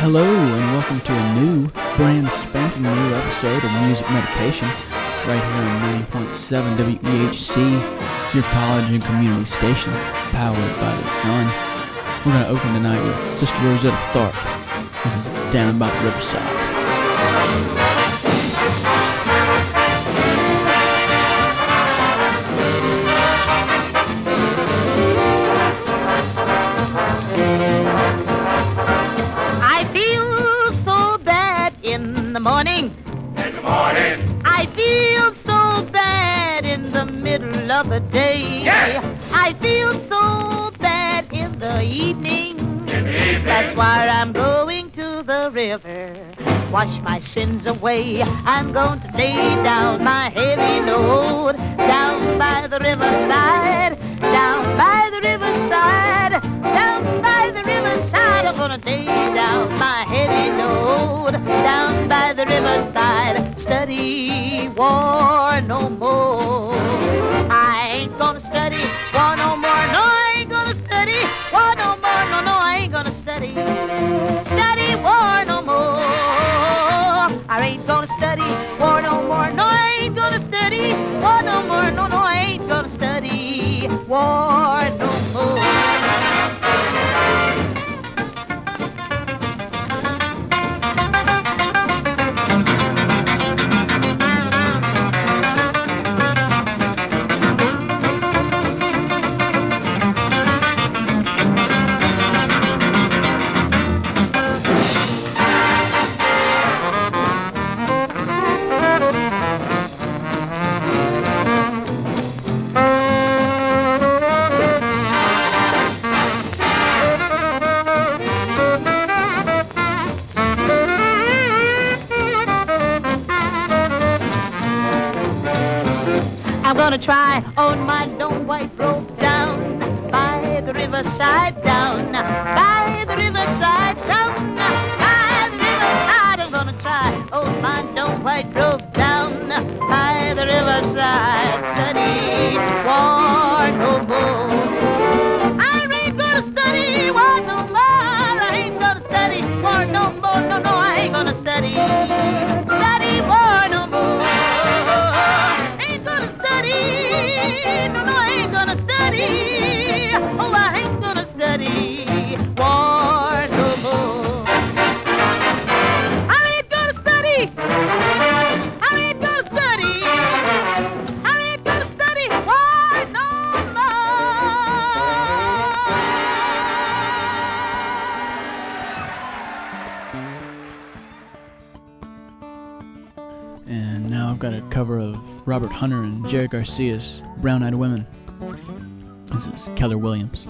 Hello, and welcome to a new, brand spanking new episode of Music Medication, right here on 90.7 WEHC, your college and community station, powered by the sun. We're going to open tonight with Sister Rosetta Tharpe. This is Down by the Riverside. Middle of the day. Yeah. I feel so bad in the evening. In the evening. That's why I'm going to the river. Wash my sins away. I'm going to lay down my heavy load down by the riverside. Down by the riverside. Down by the riverside. I'm gonna lay down my heavy load down by the riverside. Study war no more. I ain't gonna study war no more. No, I ain't gonna study war no more. No, no, I ain't gonna study. Study gonna study war no more. No, I ain't gonna study war no more. No, no, I ain't gonna study war no more. Garcia's Brown Eyed Women. This is Keller Williams.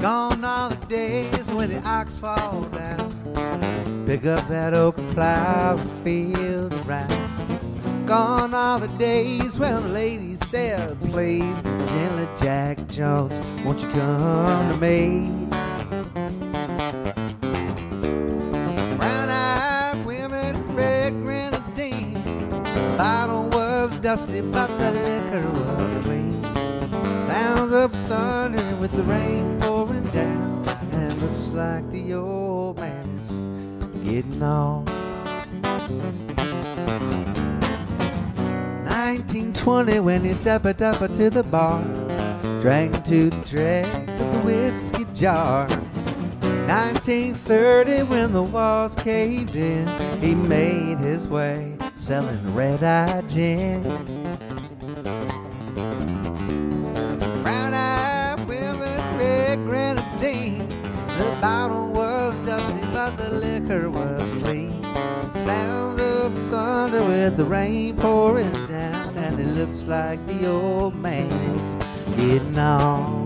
Gone are the days when the ox fall down. Pick up that oak plow the fields around. Gone are the days when the ladies said, please, gently Jack Jones, won't you come to me? But the liquor was clean. Sounds of thunder with the rain pouring down, and looks like the old man is getting on. 1920 when he stepped up to the bar, drank to the dregs of the whiskey jar. 1930 when the walls caved in, he made his way selling red-eye gin. Brown-eyed women, red grenadine. The bottle was dusty, but the liquor was clean. Sounds of thunder with the rain pouring down, and it looks like the old man is getting on.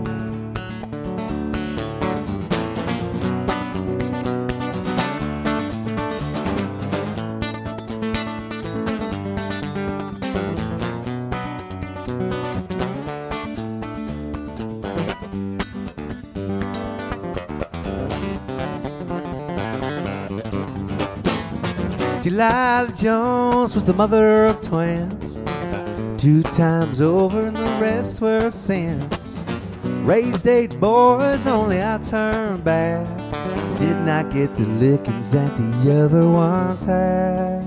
Delilah Jones was the mother of twins. Two times over, and the rest were sins. Raised eight boys, only I turned back. Did not get the lickings that the other ones had.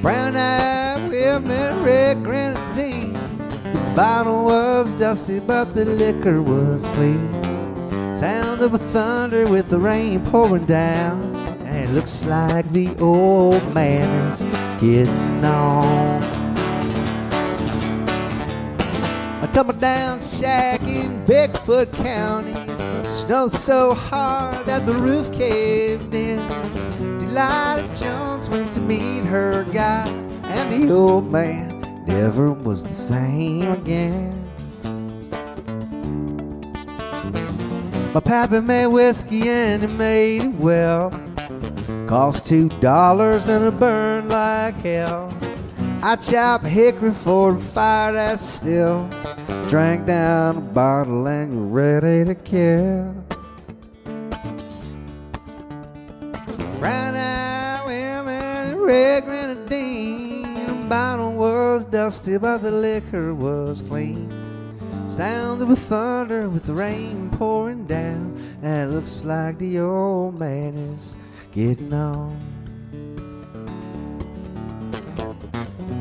Brown eyed women, red grenadine. The bottle was dusty, but the liquor was clean. Sound of a thunder with the rain pouring down. It looks like the old man is getting on. I tumble down shack in Bigfoot County. Snow so hard that the roof caved in. Delilah Jones went to meet her guy, and the old man never was the same again. My pappy made whiskey and he made it well. Cost two dollars and it burned like hell. I chopped hickory for the fire that's still. Drank down a bottle and you're ready to kill. Brown eyed women, red grenadine. Bottle was dusty, but the liquor was clean. Sounds of a thunder with the rain pouring down, and it looks like the old man is getting on.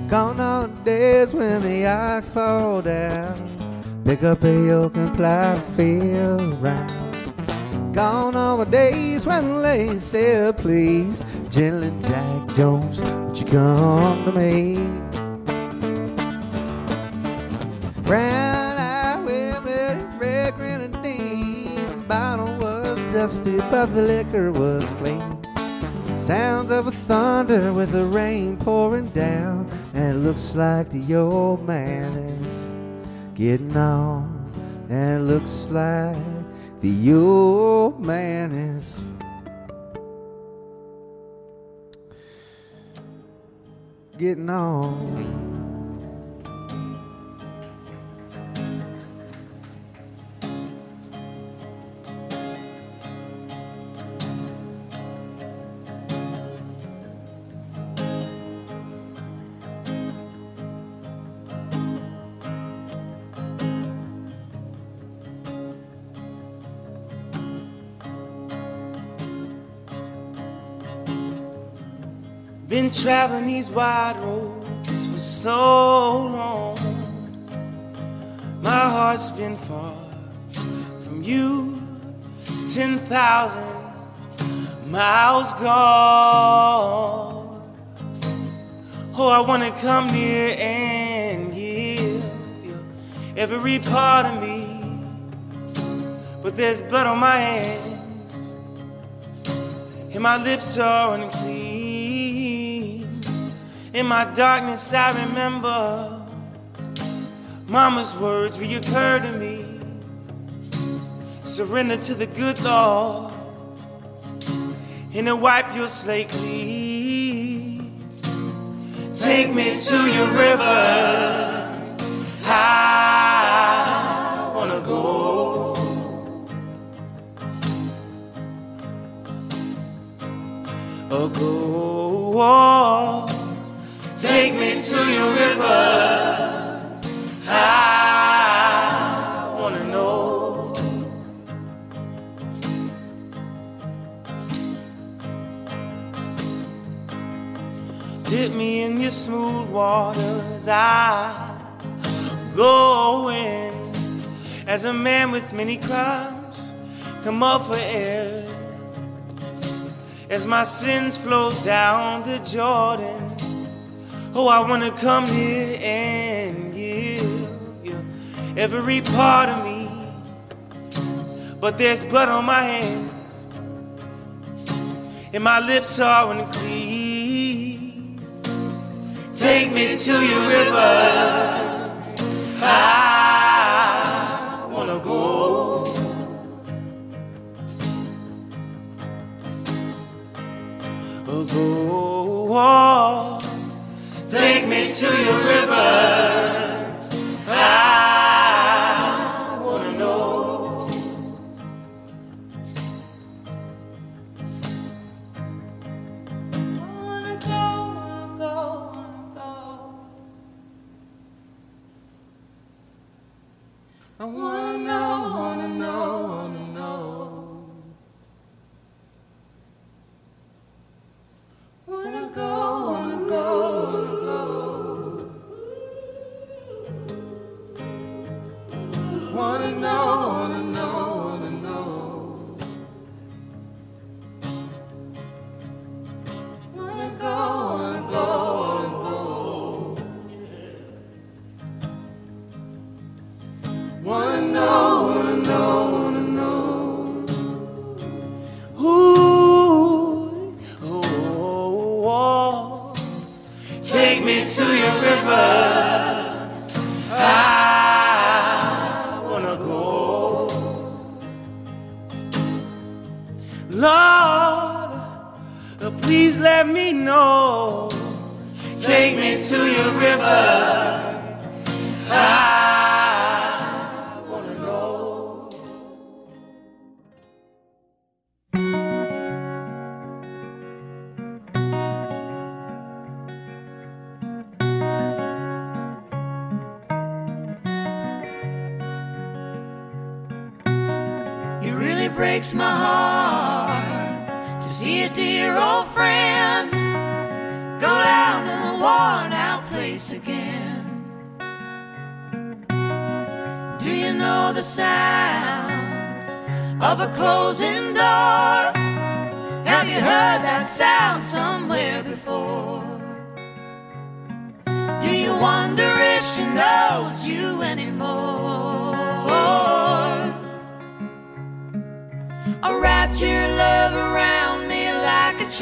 Gone are the days when the ox fall down. Pick up a yoke and plow the field around. Gone are the days when the lady said, please, Gentleman Jack Jones, would you come to me? Brown eyed women, red grenadine. Bottle was dusty, but the liquor was clean. Sounds of a thunder with the rain pouring down, and it looks like the old man is getting on. And it looks like the old man is. Getting on. Traveling these wide roads for so long. My heart's been far from you, 10,000 miles gone. Oh, I wanna come near and give you every part of me. But there's blood on my hands, and my lips are unclean. In my darkness, I remember Mama's words reoccur to me. Surrender to the good Lord, and to wipe your slate clean. Take me to your river. I wanna go. Oh, go. Take me to your river. I wanna know. Dip me in your smooth waters. I go in as a man with many crimes. Come up for air as my sins flow down the Jordan. Oh, I wanna come here and give you every part of me. But there's blood on my hands, and my lips are unclean. Take me to your river. I wanna go. Go. Take me to your river. I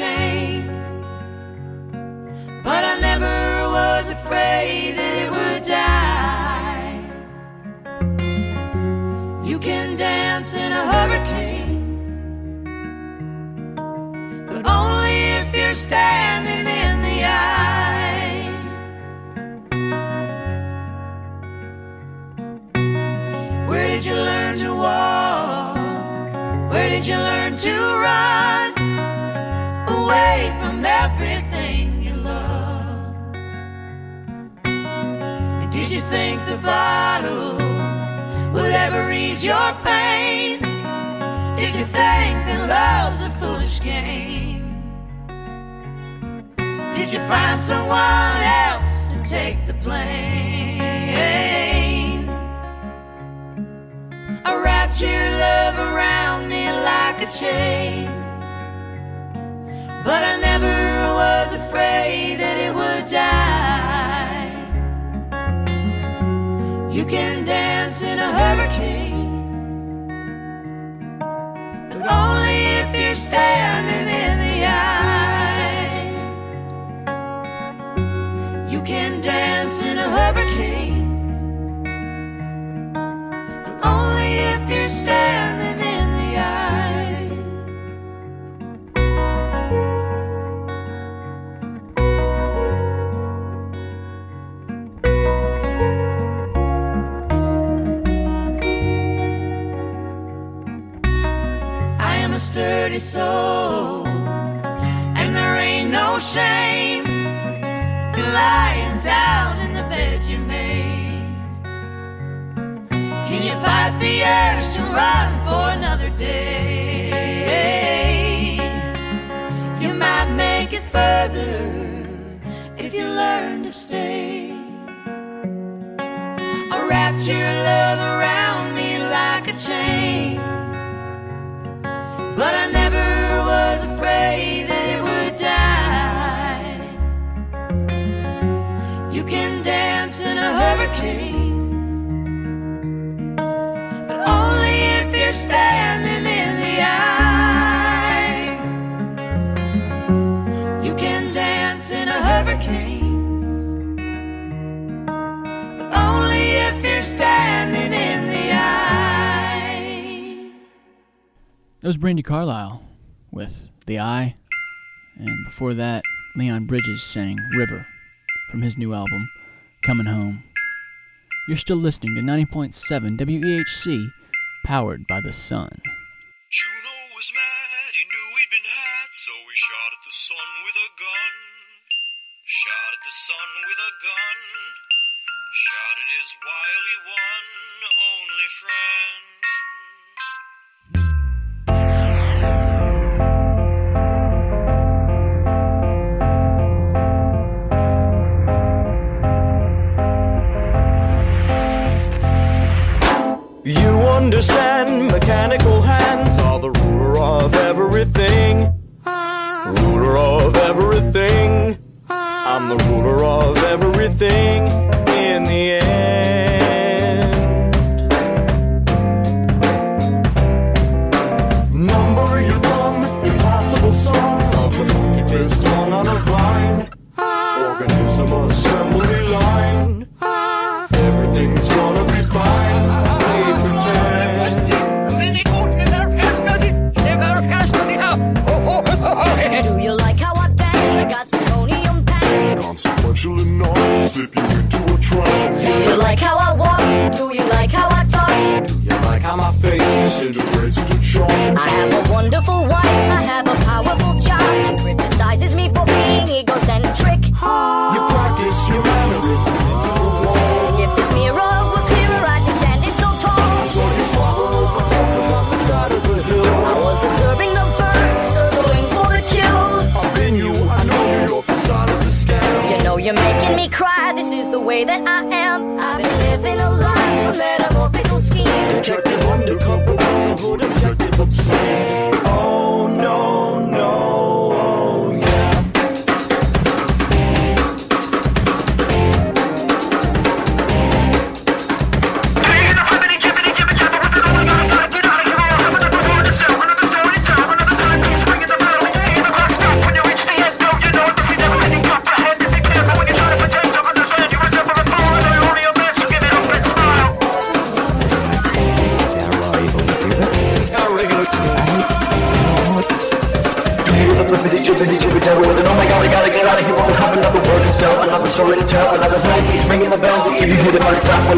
like bottle would ever ease your pain? Did you think that love's a foolish game? Did you find someone else to take the blame? I wrapped your love around me like a chain. But I never was afraid that it would die. You can dance in a hurricane, but only if you're standing sturdy soul, and there ain't no shame in lying down in the bed you made. Can you fight the urge to run for another day? You might make it further if you learn to stay. I wrapped your love was Brandi Carlile with The Eye. And before that, Leon Bridges sang River from his new album, Coming Home. You're still listening to 90.7 WEHC, powered by the sun. Juno was mad, he knew he'd been had, so he shot at the sun with a gun. Shot at the sun with a gun. Shot at his wily one, only friend.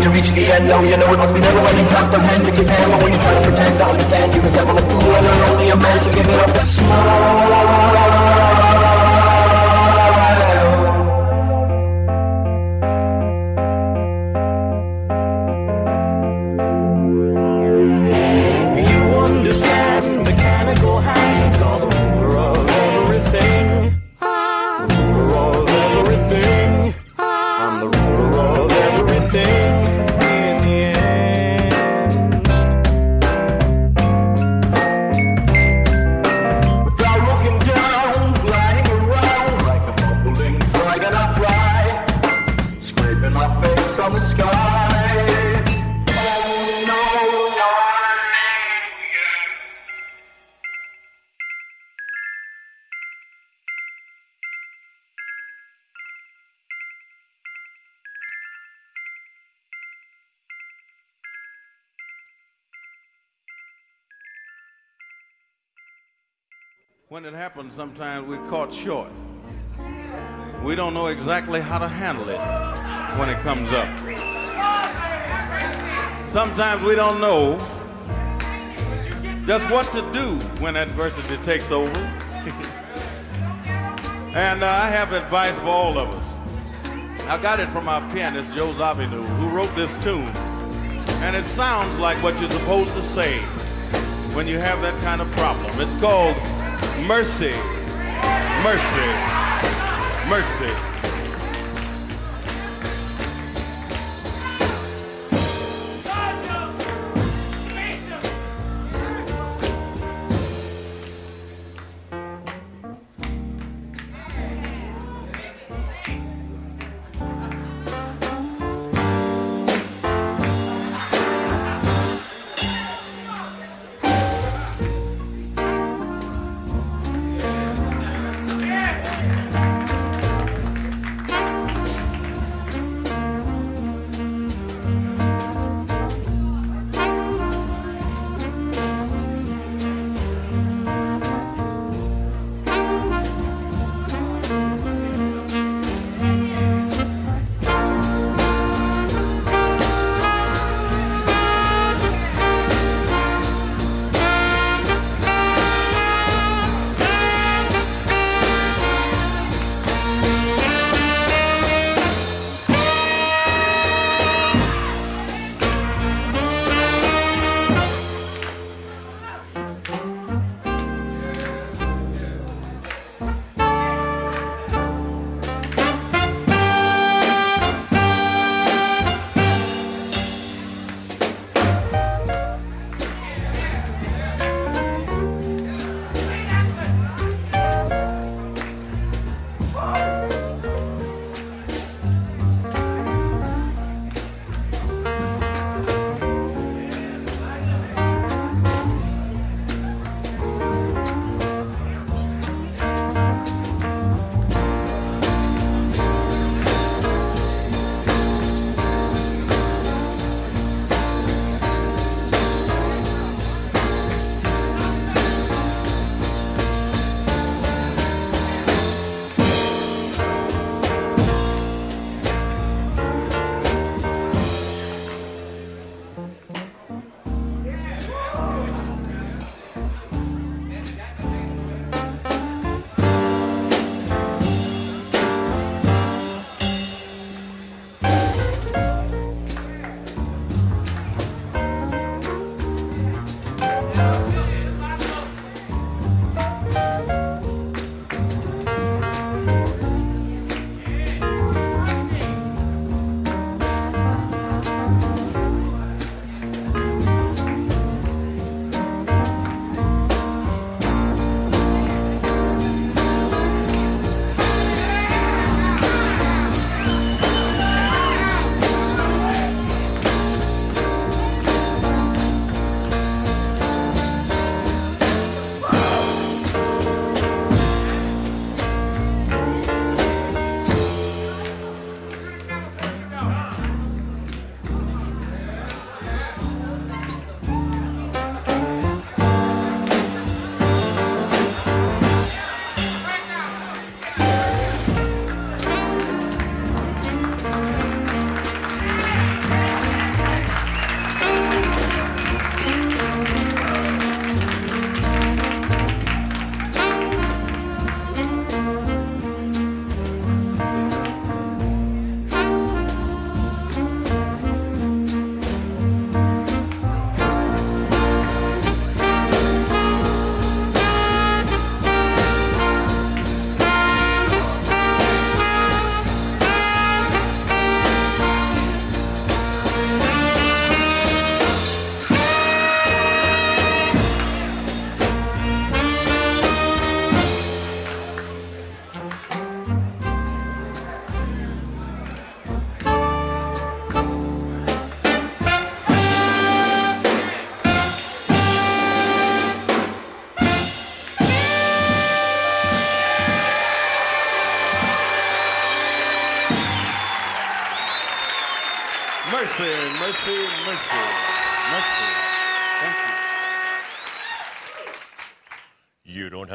you reach the end, no, you know it must be never when you clap the hand to can, but when you try to pretend? To understand You resemble a fool. And are only a man, so give it up. Smile. sometimes we're caught short. We don't know exactly how to handle it when it comes up. Sometimes we don't know just what to do when adversity takes over. and uh, I have advice for all of us. I got it from our pianist, Joe Zawinul, who wrote this tune. And it sounds like what you're supposed to say when you have that kind of problem. It's called Mercy. Mercy. Mercy.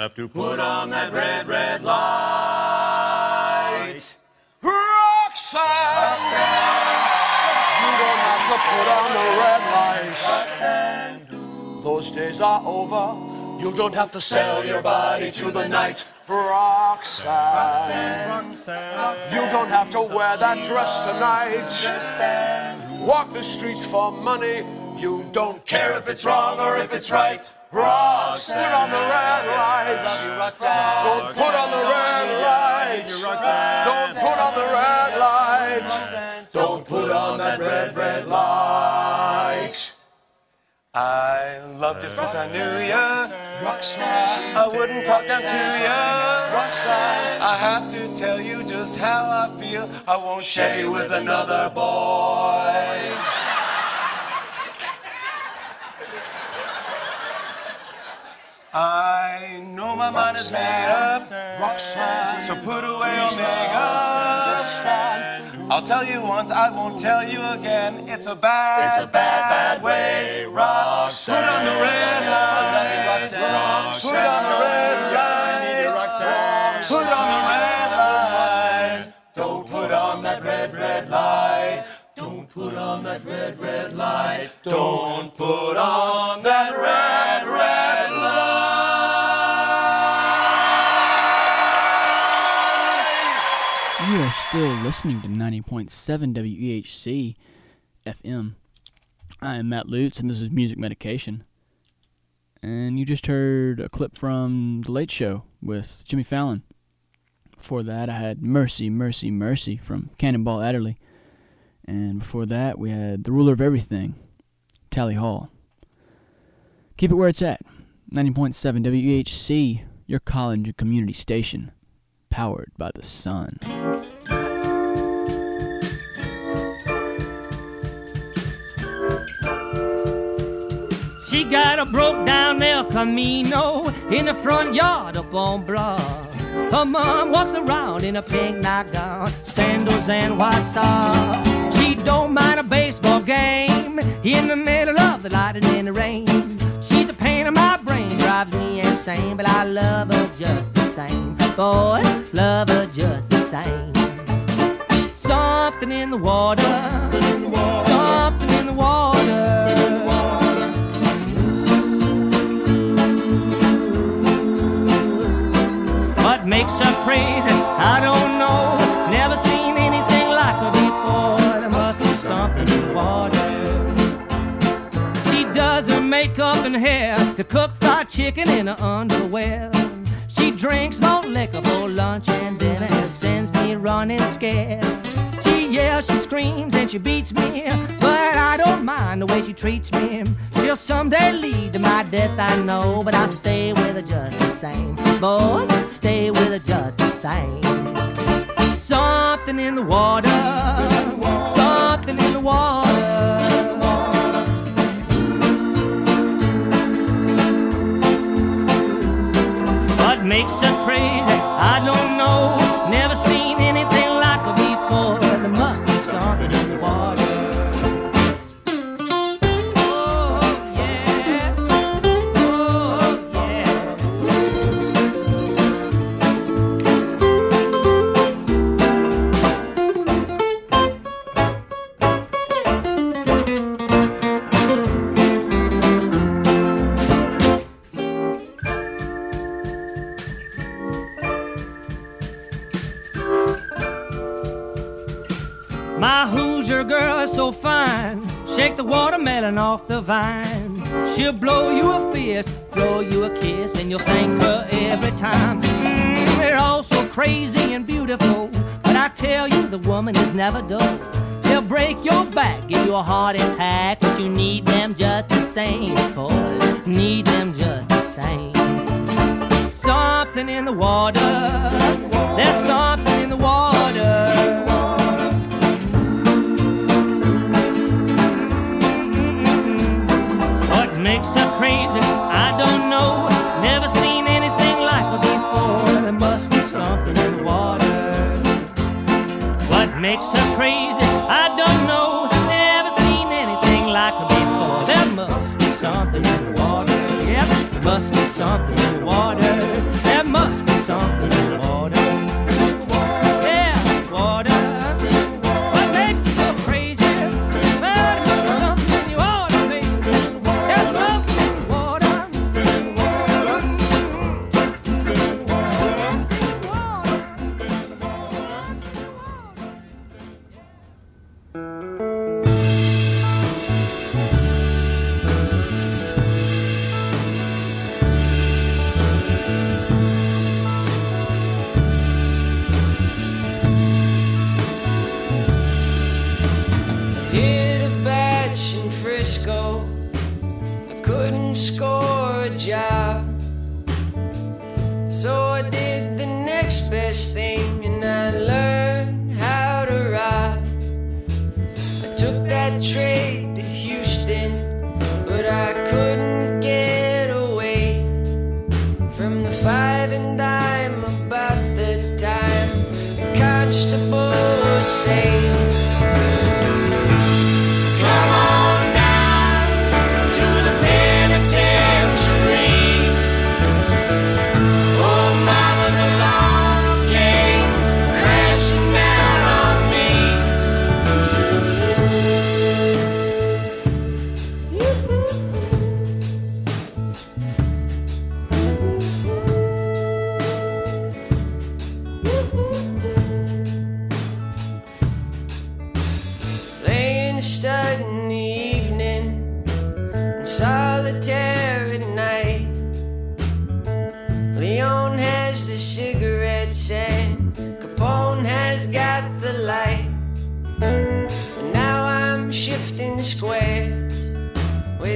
Have to put on that red, red light. Roxanne! You don't have to put on the red light. Those days are over. You don't have to sell your body to the night. Roxanne. You don't have to wear that dress tonight. Walk the streets for money. You don't care if it's wrong or if it's right. Roxanne. Put on the red light. Don't put on the red light. Don't put on the red light. Don't put on that red, red light. I loved you since I knew ya. Roxanne. I wouldn't talk down to ya. Roxanne. I have to tell you just how I feel. I won't share you with another boy. I know my mind is made up. Roxanne. So put away your makeup. I'll tell you once, I won't tell you again. It's a bad, It's a bad, bad way, Roxanne. Put on the red light. Put on the red light. Put on the red light. Don't put on that red, red light. Don't put on that red, red light. Don't put on that red, red are still listening to 90.7 WEHC FM. I am Matt Lutz, and this is Music Medication. And you just heard a clip from The Late Show with Jimmy Fallon. Before that, I had Mercy, Mercy, Mercy from Cannonball Adderley. And before that, we had The Ruler of Everything, Tally Hall. Keep it where it's at 90.7 WEHC, your college and community station, powered by the sun. She got a broke down El Camino in the front yard up on Blas. Her mom walks around in a pink nightgown, sandals and white socks. She don't mind a baseball game in the middle of the lightning and the rain. She's a pain in my brain, drives me insane, but I love her just the same. Boys, love her just the same. Something in the water, something in the water. makes her crazy. I don't know, never seen anything like her before. There must be something in water. She does her makeup and hair, could cook fried chicken in her underwear. She drinks malt liquor for lunch and dinner and sends me running scared. Yells, she screams, and she beats me, but I don't mind the way she treats me. She'll someday lead to my death, I know, but I'll stay with her just the same. Boys, stay with her just the same. Something in the water, something in the water. What makes her crazy? I don't off the vine. She'll blow you a fist, throw you a kiss, and you'll thank her every time. Mm, they're all so crazy and beautiful. But I tell you, the woman is never dull. They'll break your back, give you a heart attack, but you need them just the same. Boy, need them just the same. Something in the water. There's something crazy? I don't know. Never seen anything like her before. There must be something in the water. What makes her crazy? I don't know. Never seen anything like her before. There must be something in the water. Yep, there must be something in the water.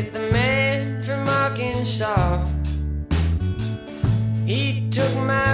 With the man from Arkansas. He took my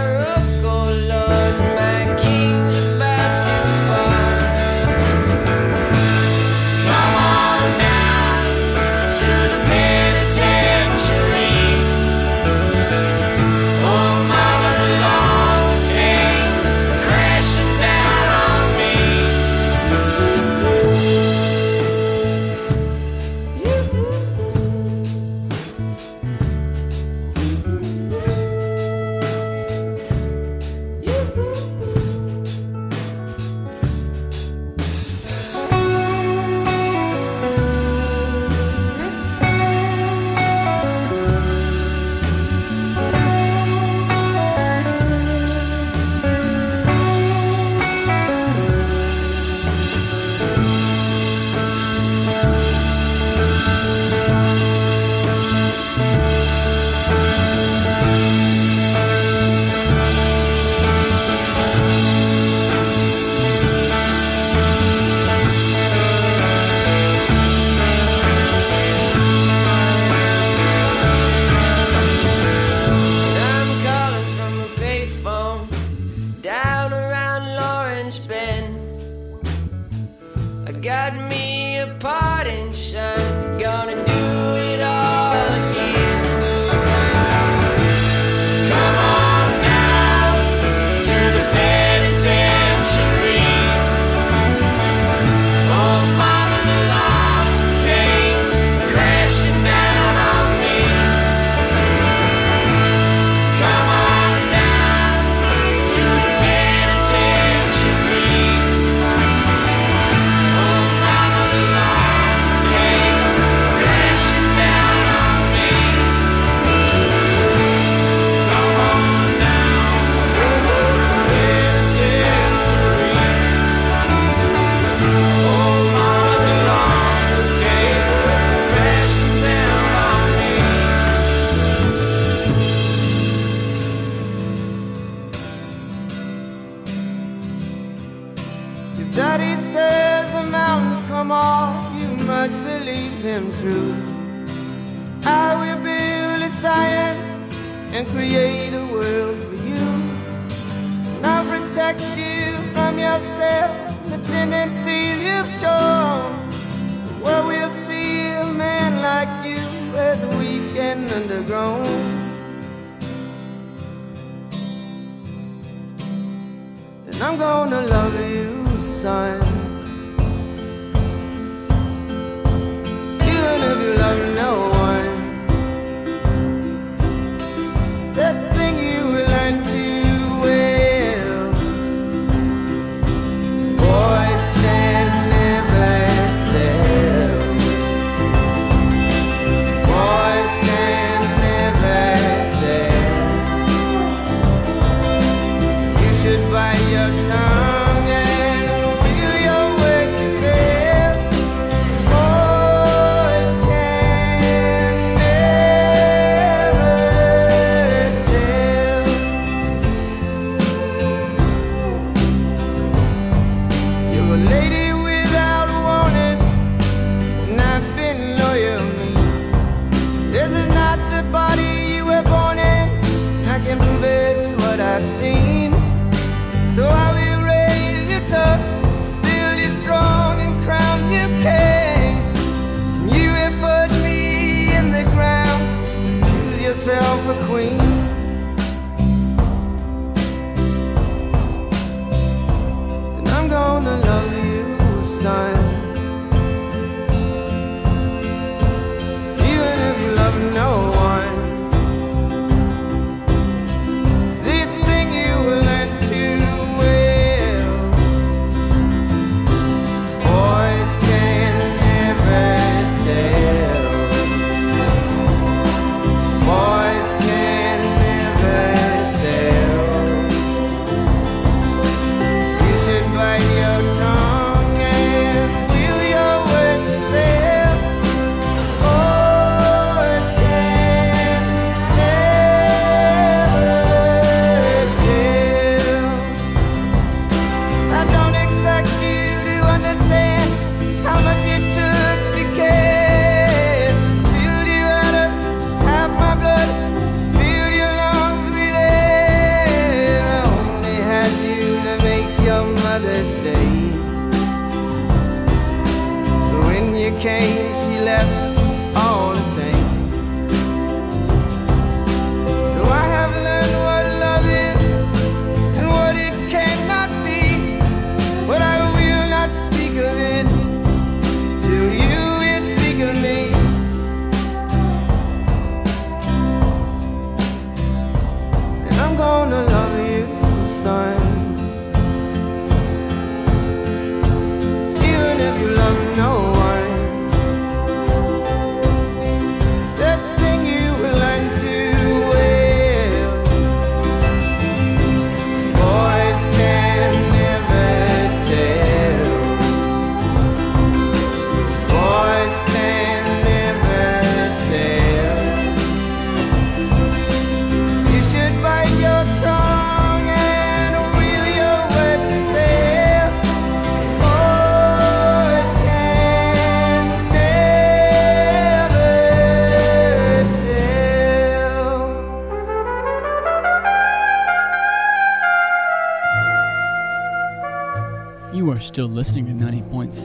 your time.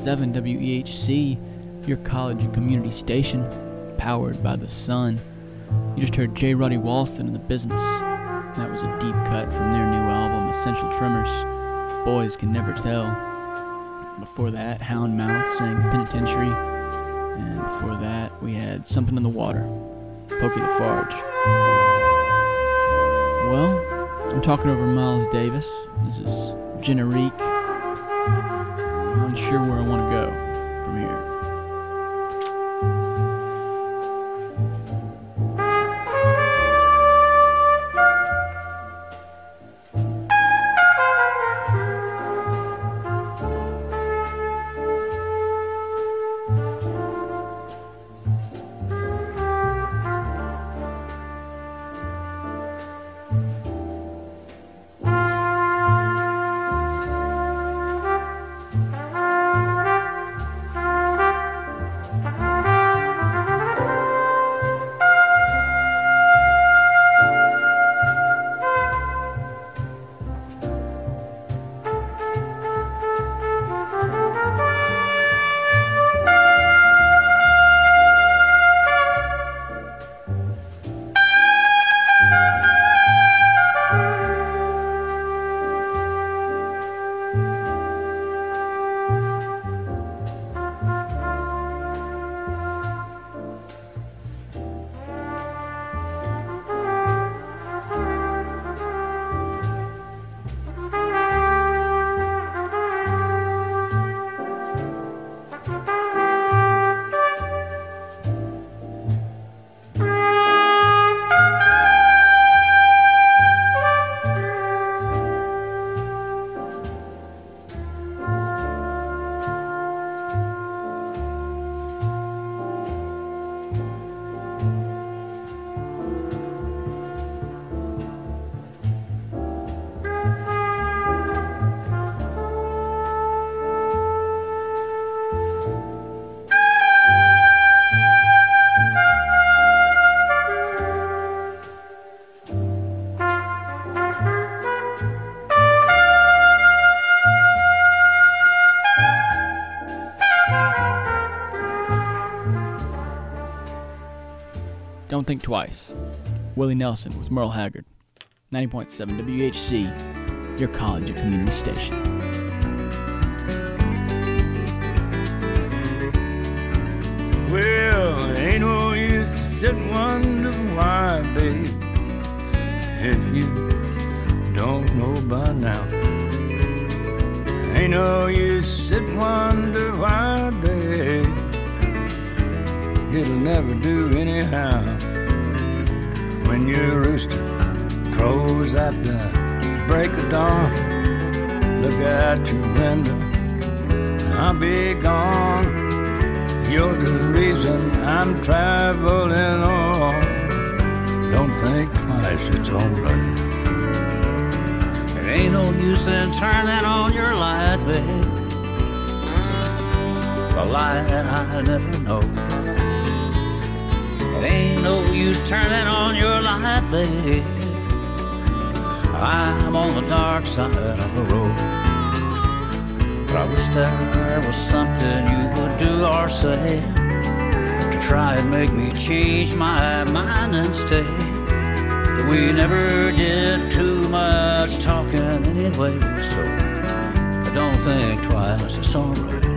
Seven W E H C, your college and community station, powered by the sun. You just heard J. Roddy Walston and the Business. That was a deep cut from their new album, Essential Tremors. Boys can never tell. Before that, Houndmouth sang Penitentiary. And before that, we had Something in the Water, Pokey LaFarge. Well, I'm talking over Miles Davis. This is Generique I'm unsure where I want to go from here. Don't Think Twice. Willie Nelson with Merle Haggard. 90.7 WHC, your college and community station. Well, ain't no use to sit wonder why, babe, if you don't know by now. Ain't no use to sit wonder why, babe, it'll never do anyhow. When your rooster crows at the break of dawn, look out your window, I'll be gone. You're the reason I'm traveling on. Don't think twice, it's alright. It ain't no use in turning on your light, babe. A light I never know. Use turning on your light, babe. I'm on the dark side of the road. But I wish there was something you would do or say to try and make me change my mind and stay. But we never did too much talking anyway, so I don't think twice, it's alright.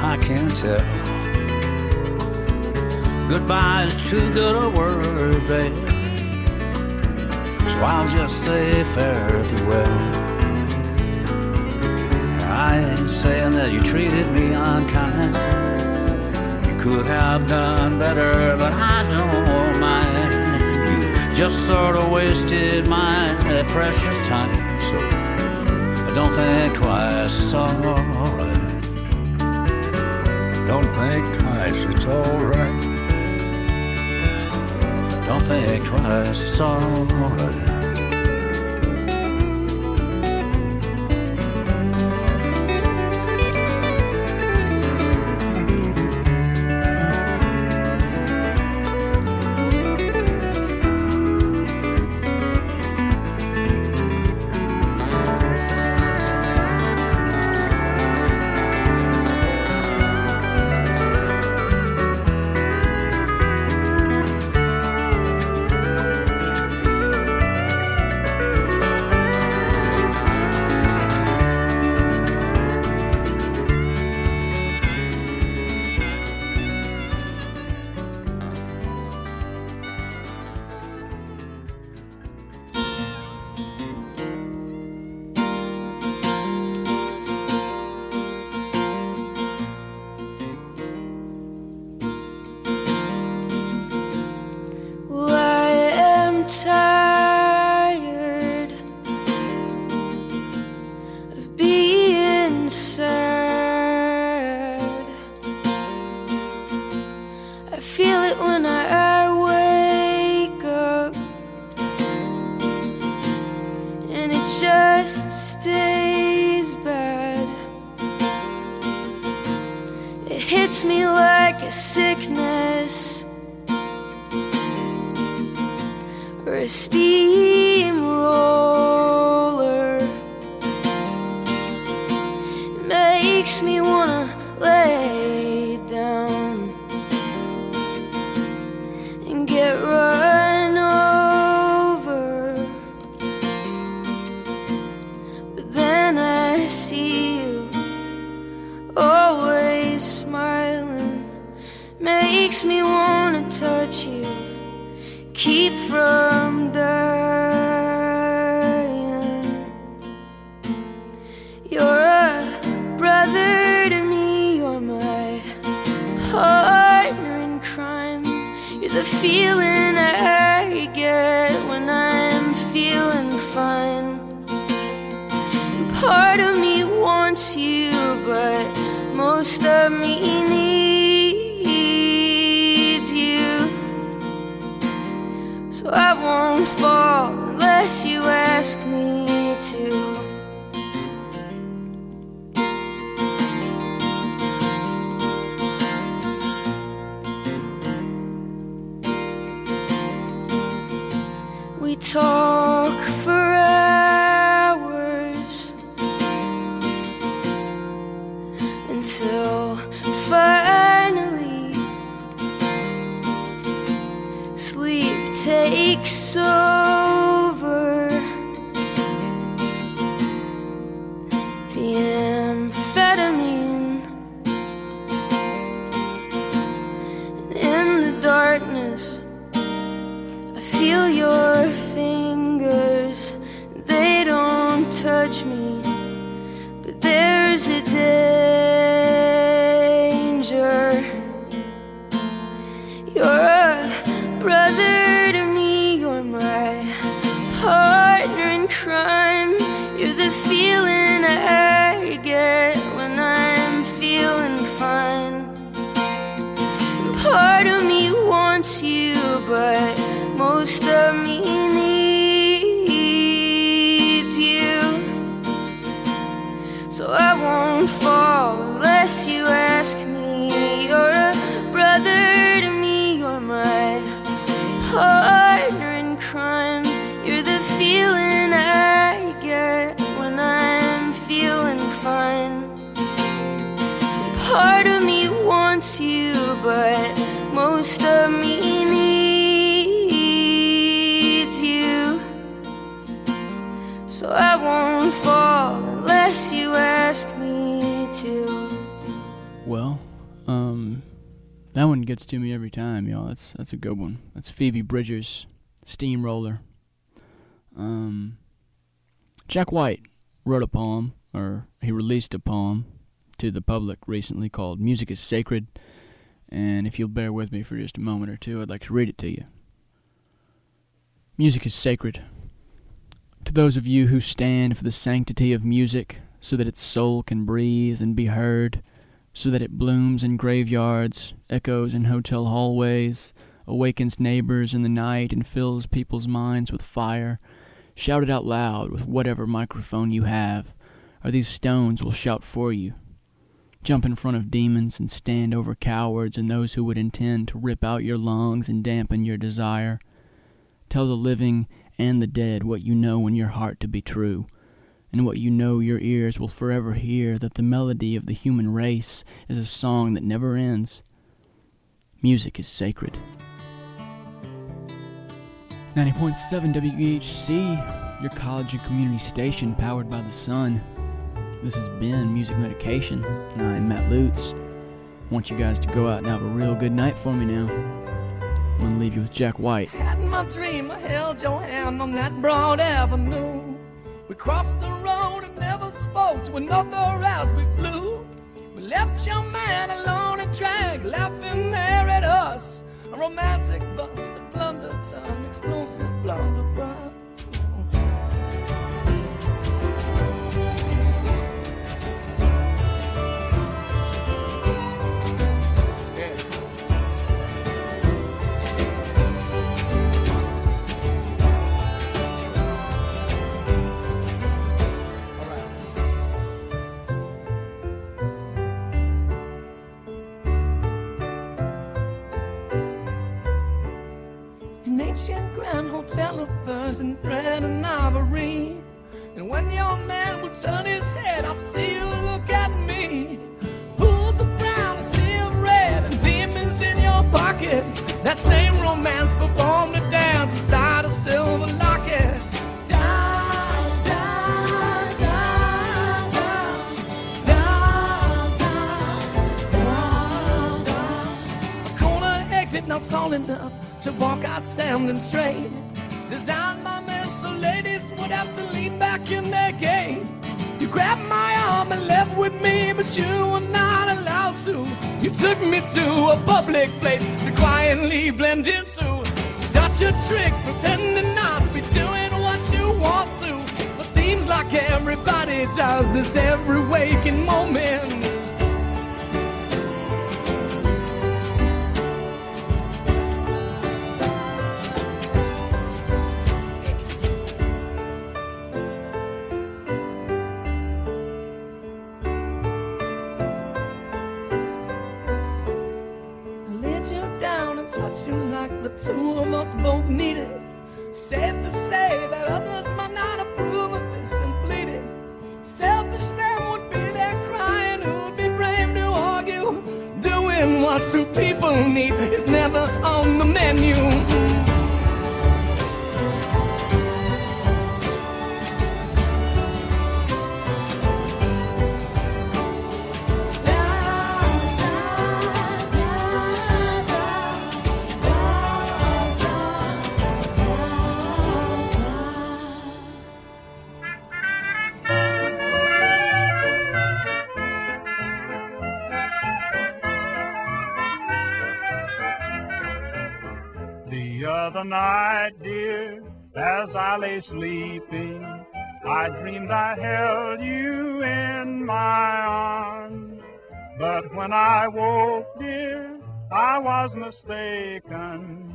I can't tell. Goodbye is too good a word, baby. So I'll just say farewell. I ain't saying that you treated me unkind. You could have done better, but I don't mind. You just sort of wasted my precious time. So I don't think twice, it's alright. Don't think twice, it's alright. Don't think twice, it's alright. We talk for gets to me every time, y'all. That's that's a good one. That's Phoebe Bridgers, Steamroller. Um, Jack White wrote a poem, or he released a poem to the public recently called "Music Is Sacred." And if you'll bear with me for just a moment or two, I'd like to read it to you. Music is sacred. To those of you who stand for the sanctity of music, so that its soul can breathe and be heard, so that it blooms in graveyards, echoes in hotel hallways, awakens neighbors in the night, and fills people's minds with fire, shout it out loud with whatever microphone you have, or these stones will shout for you. Jump in front of demons and stand over cowards and those who would intend to rip out your lungs and dampen your desire. Tell the living and the dead what you know in your heart to be true, and what you know your ears will forever hear that the melody of the human race is a song that never ends. Music is sacred. 90.7 WEHC, your college and community station powered by the sun. This has been Music Medication, and I'm Matt Lutz. I want you guys to go out and have a real good night for me now. I'm gonna leave you with Jack White. Had my dream, I held your hand on that broad avenue. We crossed the road and never spoke to another as we flew. We left your man alone and drag, laughing there at us. A romantic bust, a blunder time, explosive blunderbuss. Every waking what two people need is never on the menu. Night, dear, as I lay sleeping, I dreamed I held you in my arms. But when I woke, dear, I was mistaken,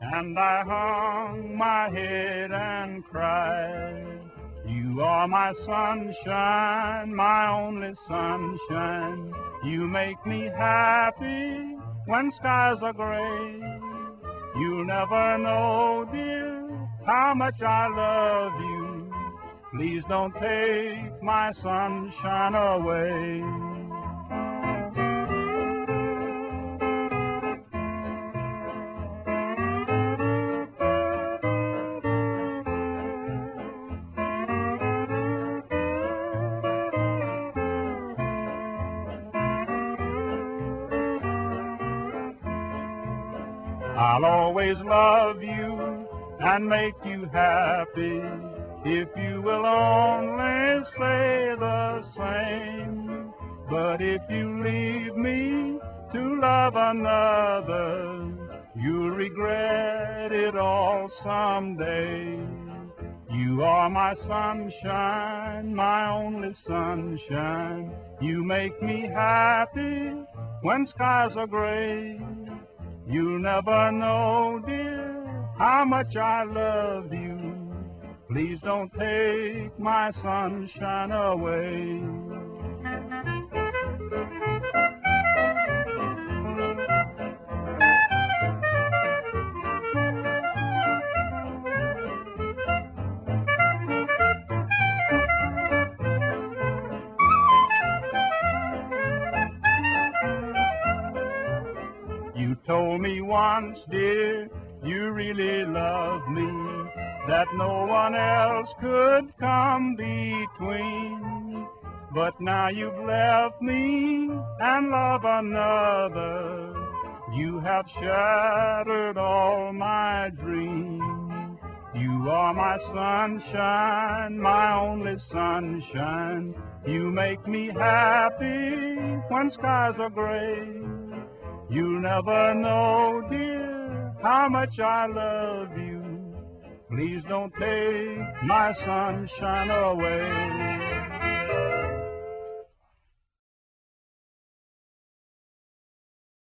and I hung my head and cried. You are my sunshine, my only sunshine. You make me happy when skies are gray. You'll never know, dear, how much I love you. Please don't take my sunshine away. I'll always love you and make you happy if you will only say the same. But if you leave me to love another, you'll regret it all someday. You are my sunshine, my only sunshine. You make me happy when skies are gray. You'll never know, dear, how much I love you. Please don't take my sunshine away. Told me once, dear, you really love me, that no one else could come between. But now you've left me and love another. You have shattered all my dreams. You are my sunshine, my only sunshine. You make me happy when skies are gray. You never know, dear, how much I love you. Please don't take my sunshine away.